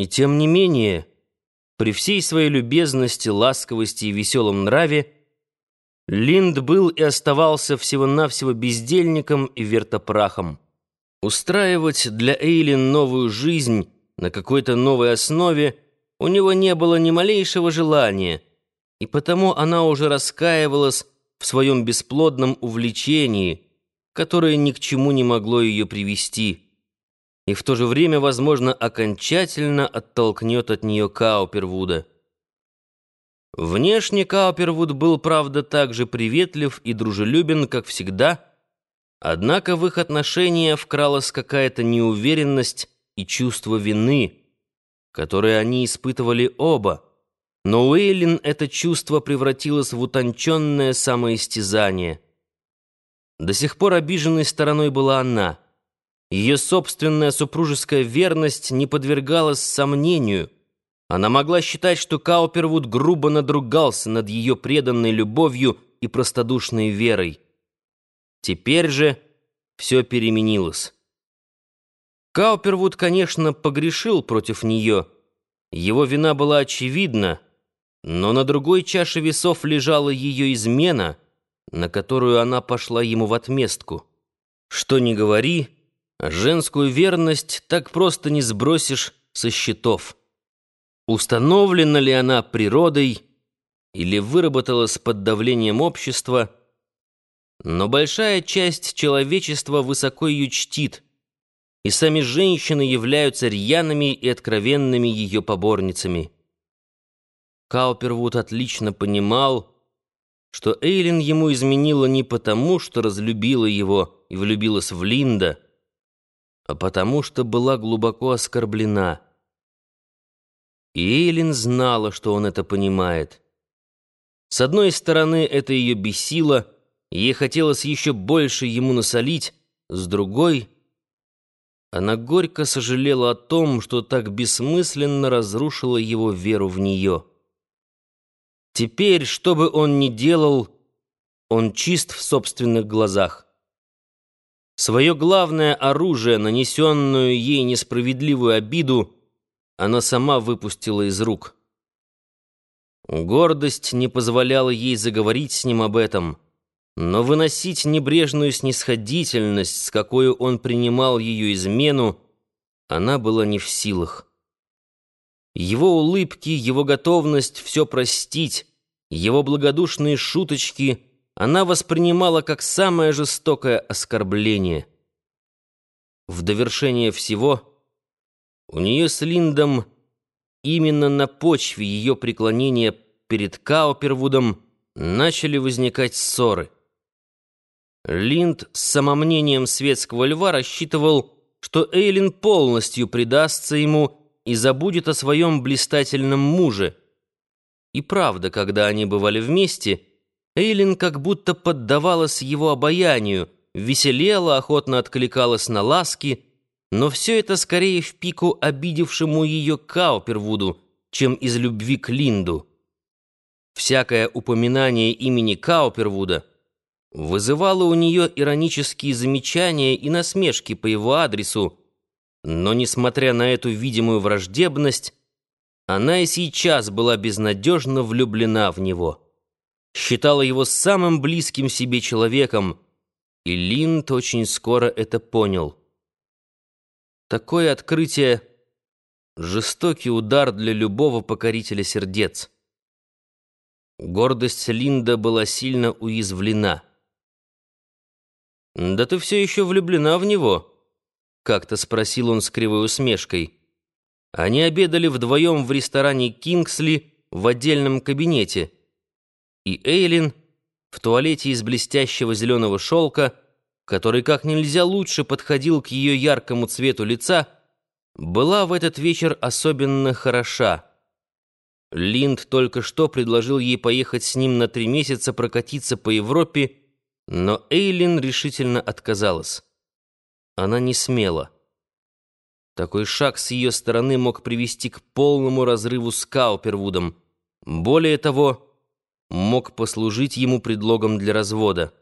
И тем не менее, при всей своей любезности, ласковости и веселом нраве, Линд был и оставался всего-навсего бездельником и вертопрахом. Устраивать для Эйлин новую жизнь на какой-то новой основе у него не было ни малейшего желания, и потому она уже раскаивалась в своем бесплодном увлечении, которое ни к чему не могло ее привести и в то же время, возможно, окончательно оттолкнет от нее Каупервуда. Внешне Каупервуд был, правда, так же приветлив и дружелюбен, как всегда, однако в их отношения вкралась какая-то неуверенность и чувство вины, которые они испытывали оба, но у Эйлин это чувство превратилось в утонченное самоистязание. До сих пор обиженной стороной была она — ее собственная супружеская верность не подвергалась сомнению. Она могла считать, что Каупервуд грубо надругался над ее преданной любовью и простодушной верой. Теперь же все переменилось. Каупервуд, конечно, погрешил против нее. Его вина была очевидна, но на другой чаше весов лежала ее измена, на которую она пошла ему в отместку. Что ни говори, Женскую верность так просто не сбросишь со счетов. Установлена ли она природой или выработалась под давлением общества, но большая часть человечества высоко ее чтит, и сами женщины являются рьяными и откровенными ее поборницами. Каупервуд отлично понимал, что Эйлин ему изменила не потому, что разлюбила его и влюбилась в Линда, а потому что была глубоко оскорблена. И Эйлин знала, что он это понимает. С одной стороны, это ее бесило, ей хотелось еще больше ему насолить, с другой — она горько сожалела о том, что так бессмысленно разрушила его веру в нее. Теперь, что бы он ни делал, он чист в собственных глазах. Свое главное оружие, нанесенную ей несправедливую обиду, она сама выпустила из рук. Гордость не позволяла ей заговорить с ним об этом, но выносить небрежную снисходительность, с какой он принимал ее измену, она была не в силах. Его улыбки, его готовность все простить, его благодушные шуточки — она воспринимала как самое жестокое оскорбление. В довершение всего, у нее с Линдом именно на почве ее преклонения перед Каупервудом начали возникать ссоры. Линд с самомнением светского льва рассчитывал, что Эйлин полностью предастся ему и забудет о своем блистательном муже. И правда, когда они бывали вместе — Эйлин как будто поддавалась его обаянию, веселела, охотно откликалась на ласки, но все это скорее в пику обидевшему ее Каупервуду, чем из любви к Линду. Всякое упоминание имени Каупервуда вызывало у нее иронические замечания и насмешки по его адресу, но, несмотря на эту видимую враждебность, она и сейчас была безнадежно влюблена в него считала его самым близким себе человеком, и Линд очень скоро это понял. Такое открытие — жестокий удар для любого покорителя сердец. Гордость Линда была сильно уязвлена. «Да ты все еще влюблена в него?» — как-то спросил он с кривой усмешкой. Они обедали вдвоем в ресторане «Кингсли» в отдельном кабинете — и Эйлин в туалете из блестящего зеленого шелка, который как нельзя лучше подходил к ее яркому цвету лица, была в этот вечер особенно хороша. Линд только что предложил ей поехать с ним на три месяца прокатиться по Европе, но Эйлин решительно отказалась. Она не смела. Такой шаг с ее стороны мог привести к полному разрыву с Каупервудом. Более того, мог послужить ему предлогом для развода.